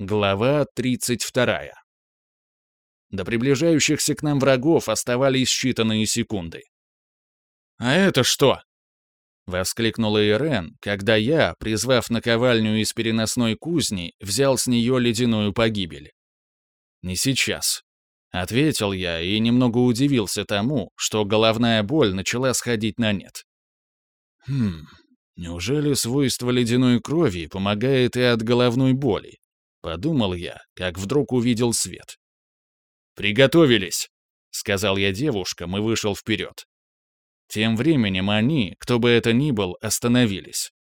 Глава 32. До приближающихся к нам врагов оставались считанные секунды. «А это что?» — воскликнула Ирен, когда я, призвав наковальню из переносной кузни, взял с нее ледяную погибель. «Не сейчас», — ответил я и немного удивился тому, что головная боль начала сходить на нет. «Хм, неужели свойство ледяной крови помогает и от головной боли?» Подумал я, как вдруг увидел свет. «Приготовились!» — сказал я девушкам и вышел вперед. Тем временем они, кто бы это ни был, остановились.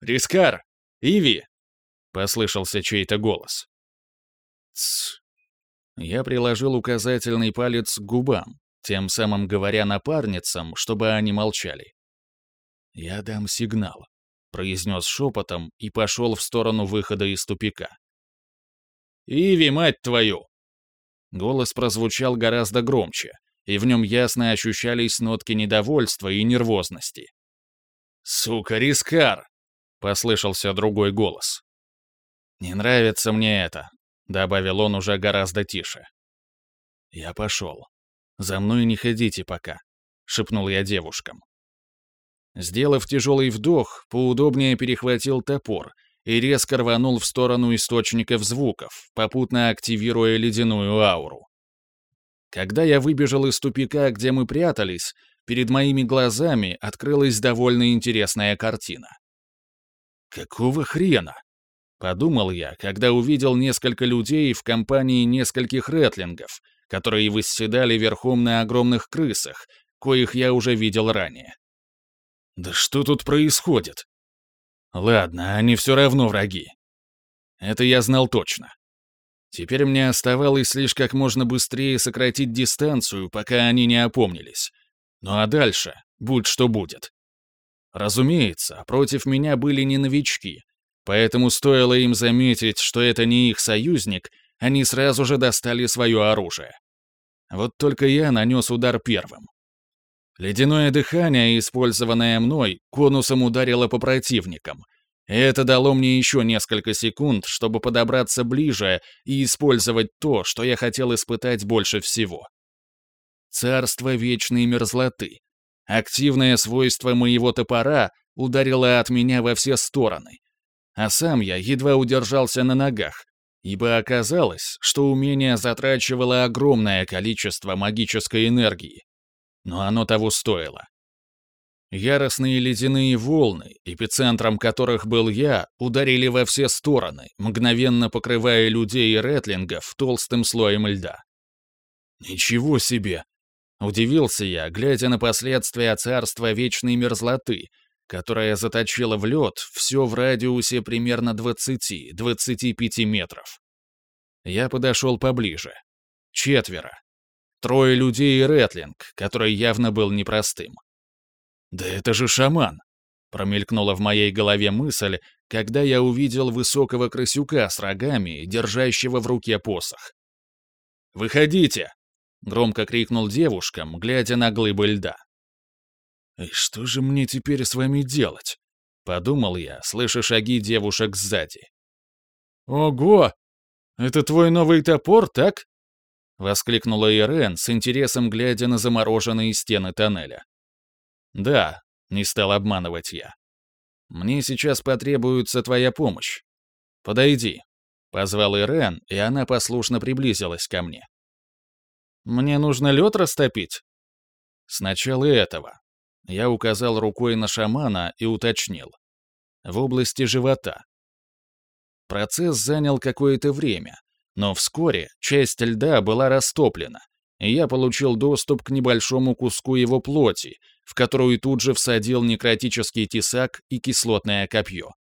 «Рискар! Иви!» — послышался чей-то голос. «Тсс!» Я приложил указательный палец к губам, тем самым говоря напарницам, чтобы они молчали. «Я дам сигнал», — произнес шепотом и пошел в сторону выхода из тупика. «Иви, мать твою!» Голос прозвучал гораздо громче, и в нем ясно ощущались нотки недовольства и нервозности. «Сука, Рискар!» — послышался другой голос. «Не нравится мне это», — добавил он уже гораздо тише. «Я пошел. За мной не ходите пока», — шепнул я девушкам. Сделав тяжелый вдох, поудобнее перехватил топор и резко рванул в сторону источников звуков, попутно активируя ледяную ауру. Когда я выбежал из тупика, где мы прятались, перед моими глазами открылась довольно интересная картина. «Какого хрена?» — подумал я, когда увидел несколько людей в компании нескольких ретлингов, которые восседали верхом на огромных крысах, коих я уже видел ранее. «Да что тут происходит?» Ладно, они все равно враги. Это я знал точно. Теперь мне оставалось лишь как можно быстрее сократить дистанцию, пока они не опомнились. Ну а дальше, будь что будет. Разумеется, против меня были не новички, поэтому стоило им заметить, что это не их союзник, они сразу же достали свое оружие. Вот только я нанес удар первым. Ледяное дыхание, использованное мной, конусом ударило по противникам. И это дало мне еще несколько секунд, чтобы подобраться ближе и использовать то, что я хотел испытать больше всего. Царство вечной мерзлоты. Активное свойство моего топора ударило от меня во все стороны. А сам я едва удержался на ногах, ибо оказалось, что умение затрачивало огромное количество магической энергии, но оно того стоило. Яростные ледяные волны, эпицентром которых был я, ударили во все стороны, мгновенно покрывая людей и ретлингов толстым слоем льда. «Ничего себе!» — удивился я, глядя на последствия царства вечной мерзлоты, которая заточила в лед все в радиусе примерно 20-25 метров. Я подошел поближе. Четверо. Трое людей и Ретлинг, который явно был непростым. «Да это же шаман!» — промелькнула в моей голове мысль, когда я увидел высокого крысюка с рогами, держащего в руке посох. «Выходите!» — громко крикнул девушкам, глядя на глыбы льда. «И что же мне теперь с вами делать?» — подумал я, слыша шаги девушек сзади. «Ого! Это твой новый топор, так?» — воскликнула Ирен с интересом, глядя на замороженные стены тоннеля. «Да», — не стал обманывать я. «Мне сейчас потребуется твоя помощь. Подойди», — позвал Ирен, и она послушно приблизилась ко мне. «Мне нужно лед растопить?» «Сначала этого». Я указал рукой на шамана и уточнил. «В области живота». Процесс занял какое-то время, но вскоре часть льда была растоплена, и я получил доступ к небольшому куску его плоти, в которую тут же всадил некротический тесак и кислотное копье.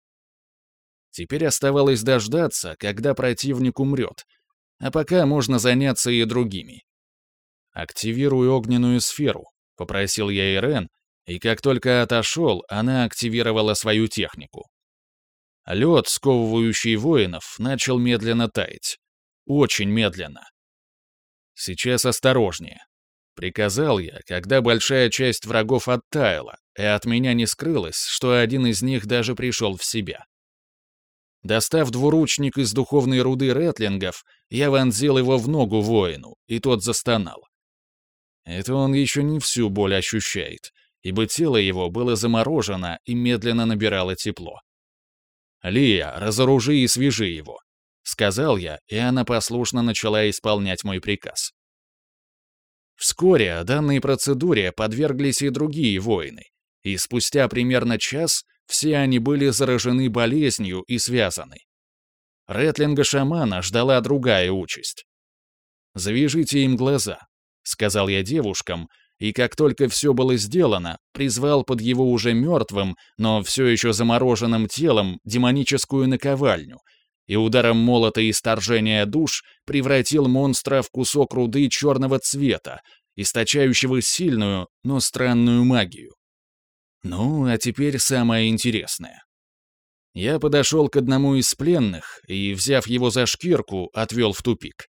Теперь оставалось дождаться, когда противник умрет, а пока можно заняться и другими. «Активируй огненную сферу», — попросил я Ирен, и как только отошел, она активировала свою технику. Лед, сковывающий воинов, начал медленно таять. Очень медленно. Сейчас осторожнее. Приказал я, когда большая часть врагов оттаяла, и от меня не скрылось, что один из них даже пришел в себя. Достав двуручник из духовной руды ретлингов, я вонзил его в ногу воину, и тот застонал. Это он еще не всю боль ощущает, ибо тело его было заморожено и медленно набирало тепло. «Лия, разоружи и свяжи его», — сказал я, и она послушно начала исполнять мой приказ. Вскоре данной процедуре подверглись и другие воины, и спустя примерно час все они были заражены болезнью и связаны. Ретлинга-шамана ждала другая участь. «Завяжите им глаза», — сказал я девушкам, и как только все было сделано, призвал под его уже мертвым, но все еще замороженным телом демоническую наковальню, и ударом молота и сторжения душ превратил монстра в кусок руды черного цвета, источающего сильную, но странную магию. Ну, а теперь самое интересное. Я подошел к одному из пленных и, взяв его за шкирку, отвел в тупик.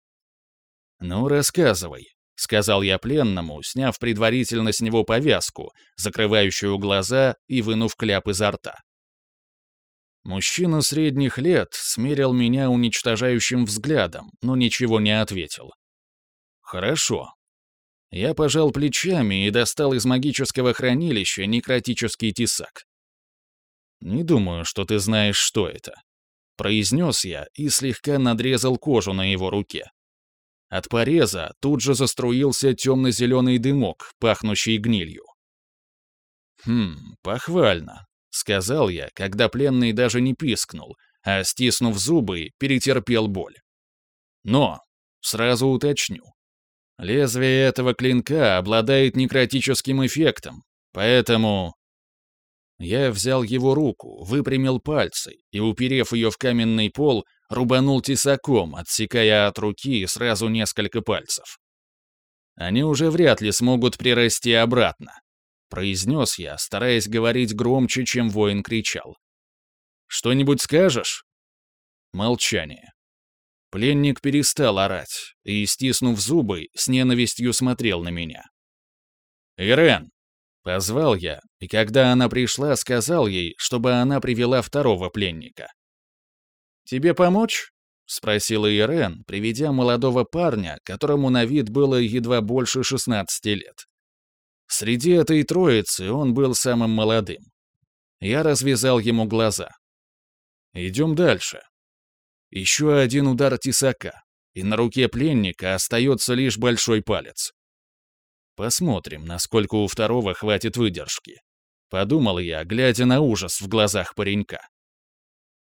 «Ну, рассказывай», — сказал я пленному, сняв предварительно с него повязку, закрывающую глаза и вынув кляп изо рта. Мужчина средних лет смерил меня уничтожающим взглядом, но ничего не ответил. «Хорошо», я пожал плечами и достал из магического хранилища некротический тесак. «Не думаю, что ты знаешь, что это», — произнес я и слегка надрезал кожу на его руке. От пореза тут же заструился темно-зеленый дымок, пахнущий гнилью. «Хм, похвально», — сказал я, когда пленный даже не пискнул, а, стиснув зубы, перетерпел боль. «Но, сразу уточню, Лезвие этого клинка обладает некротическим эффектом, поэтому... Я взял его руку, выпрямил пальцы и, уперев ее в каменный пол, рубанул тесаком, отсекая от руки сразу несколько пальцев. Они уже вряд ли смогут прирасти обратно, произнес я, стараясь говорить громче, чем воин кричал. «Что-нибудь скажешь?» Молчание. Пленник перестал орать и, стиснув зубы, с ненавистью смотрел на меня. «Ирен!» — позвал я, и когда она пришла, сказал ей, чтобы она привела второго пленника. «Тебе помочь?» — спросила Ирен, приведя молодого парня, которому на вид было едва больше 16 лет. Среди этой троицы он был самым молодым. Я развязал ему глаза. «Идем дальше», еще один удар тесака, и на руке пленника остается лишь большой палец. Посмотрим, насколько у второго хватит выдержки. Подумал я, глядя на ужас в глазах паренька.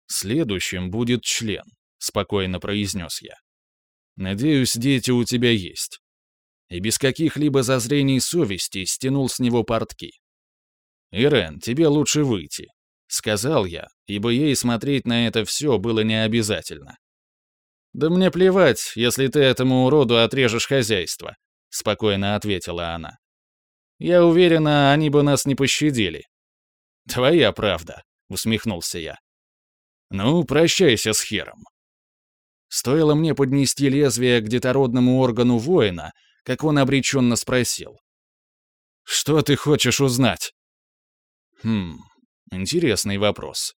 «Следующим будет член», — спокойно произнес я. «Надеюсь, дети у тебя есть». И без каких-либо зазрений совести стянул с него портки. «Ирен, тебе лучше выйти. — сказал я, ибо ей смотреть на это все было не обязательно. «Да мне плевать, если ты этому уроду отрежешь хозяйство», — спокойно ответила она. «Я уверена, они бы нас не пощадили». «Твоя правда», — усмехнулся я. «Ну, прощайся с хером». Стоило мне поднести лезвие к детородному органу воина, как он обреченно спросил. «Что ты хочешь узнать?» «Хм, Интересный вопрос.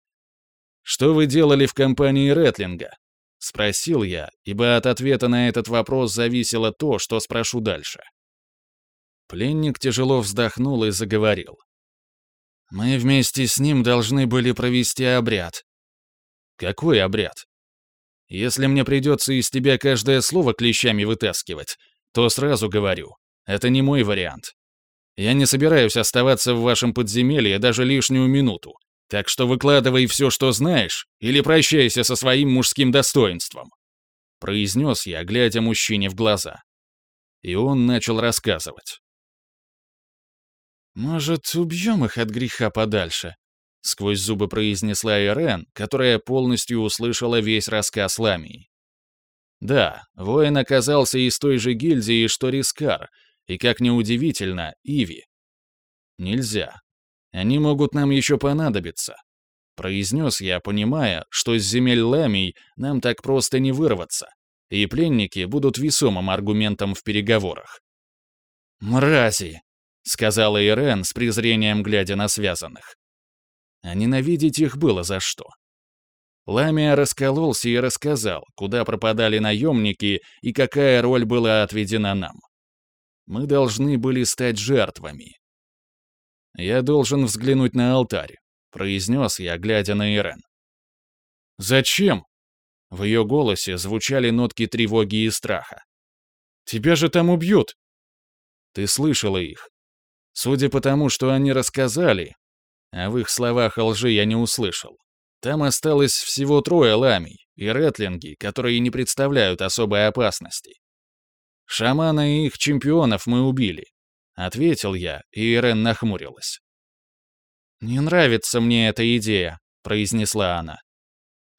«Что вы делали в компании Ретлинга?» — спросил я, ибо от ответа на этот вопрос зависело то, что спрошу дальше. Пленник тяжело вздохнул и заговорил. «Мы вместе с ним должны были провести обряд». «Какой обряд?» «Если мне придется из тебя каждое слово клещами вытаскивать, то сразу говорю, это не мой вариант. Я не собираюсь оставаться в вашем подземелье даже лишнюю минуту. Так что выкладывай все, что знаешь, или прощайся со своим мужским достоинством», — произнес я, глядя мужчине в глаза. И он начал рассказывать. «Может, убьем их от греха подальше?» — сквозь зубы произнесла Ирен, которая полностью услышала весь рассказ Ламии. Да, воин оказался из той же гильдии, что Рискар, и, как ни удивительно, Иви. Нельзя. Они могут нам еще понадобиться. Произнес я, понимая, что с земель Ламий нам так просто не вырваться, и пленники будут весомым аргументом в переговорах. «Мрази!» — сказала Ирен с презрением, глядя на связанных. А ненавидеть их было за что. Ламия раскололся и рассказал, куда пропадали наемники и какая роль была отведена нам. Мы должны были стать жертвами. «Я должен взглянуть на алтарь», — произнес я, глядя на Ирен. «Зачем?» В ее голосе звучали нотки тревоги и страха. «Тебя же там убьют!» «Ты слышала их. Судя по тому, что они рассказали, а в их словах лжи я не услышал, там осталось всего трое ламий и ретлинги, которые не представляют особой опасности. Шамана и их чемпионов мы убили, ответил я, и Ирен нахмурилась. Не нравится мне эта идея, произнесла она.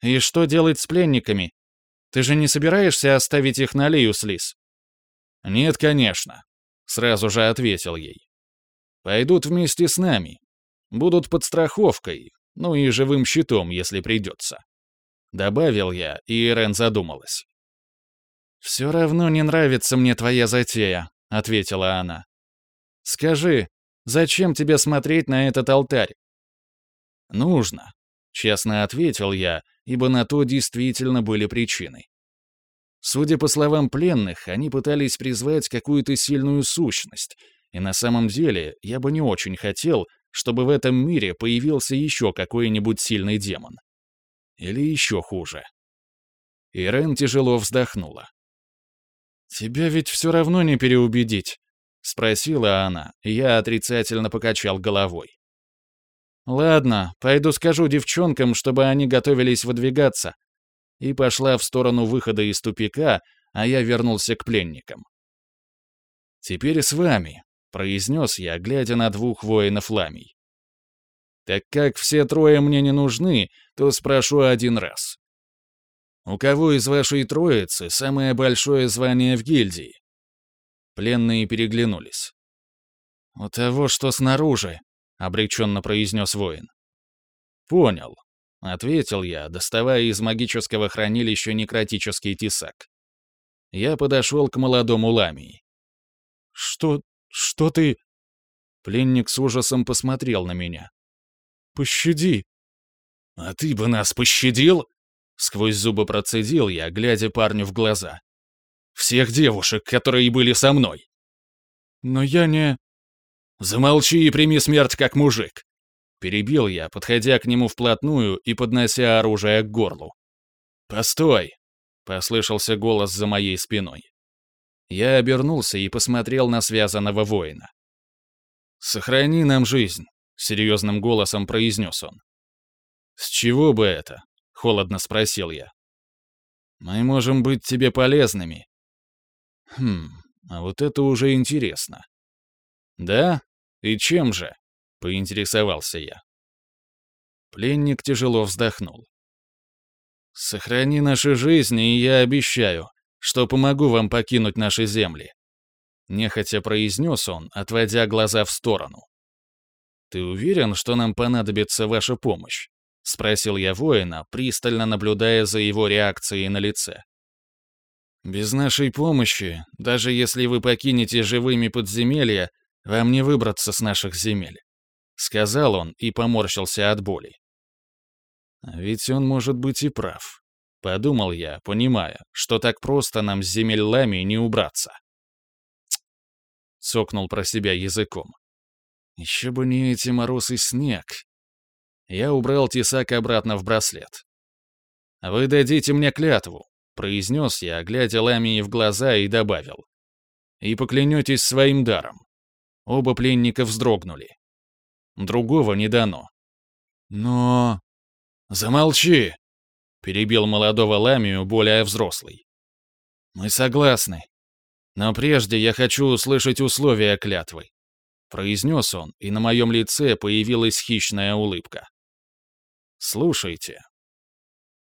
И что делать с пленниками? Ты же не собираешься оставить их на Лиюслис? Нет, конечно, сразу же ответил ей. Пойдут вместе с нами. Будут подстраховкой, ну и живым щитом, если придется. Добавил я, и Ирен задумалась. «Все равно не нравится мне твоя затея», — ответила она. «Скажи, зачем тебе смотреть на этот алтарь?» «Нужно», — честно ответил я, ибо на то действительно были причины. Судя по словам пленных, они пытались призвать какую-то сильную сущность, и на самом деле я бы не очень хотел, чтобы в этом мире появился еще какой-нибудь сильный демон. Или еще хуже. Ирен тяжело вздохнула. «Тебя ведь все равно не переубедить», — спросила она, и я отрицательно покачал головой. «Ладно, пойду скажу девчонкам, чтобы они готовились выдвигаться». И пошла в сторону выхода из тупика, а я вернулся к пленникам. «Теперь с вами», — произнес я, глядя на двух воинов ламий. «Так как все трое мне не нужны, то спрошу один раз. У кого из вашей троицы самое большое звание в гильдии?» Пленные переглянулись. «У того, что снаружи», — обреченно произнес воин. «Понял», — ответил я, доставая из магического хранилища некротический тесак. Я подошел к молодому ламии. «Что... что ты...» Пленник с ужасом посмотрел на меня. «Пощади!» «А ты бы нас пощадил?» Сквозь зубы процедил я, глядя парню в глаза. «Всех девушек, которые были со мной!» «Но я не...» «Замолчи и прими смерть как мужик!» Перебил я, подходя к нему вплотную и поднося оружие к горлу. «Постой!» — послышался голос за моей спиной. Я обернулся и посмотрел на связанного воина. «Сохрани нам жизнь», — серьезным голосом произнес он. «С чего бы это?» холодно спросил я. Мы можем быть тебе полезными. Хм, а вот это уже интересно. Да? И чем же? Поинтересовался я. Пленник тяжело вздохнул. «Сохрани наши жизни, и я обещаю, что помогу вам покинуть наши земли», — нехотя произнес он, отводя глаза в сторону. «Ты уверен, что нам понадобится ваша помощь?» — спросил я воина, пристально наблюдая за его реакцией на лице. «Без нашей помощи, даже если вы покинете живыми подземелья, вам не выбраться с наших земель», — сказал он и поморщился от боли. «А «Ведь он может быть и прав», — подумал я, понимая, что так просто нам с земель Лами не убраться. Цокнул про себя языком. «Еще бы не эти мороз и снег», я убрал тесак обратно в браслет. «Вы дадите мне клятву», — произнес я, глядя Ламии в глаза и добавил. «И поклянетесь своим даром». Оба пленника вздрогнули. Другого не дано. «Но...» «Замолчи!» — перебил молодого Ламию, более взрослый. «Мы согласны. Но прежде я хочу услышать условия клятвы», — произнес он, и на моем лице появилась хищная улыбка. «Слушайте»,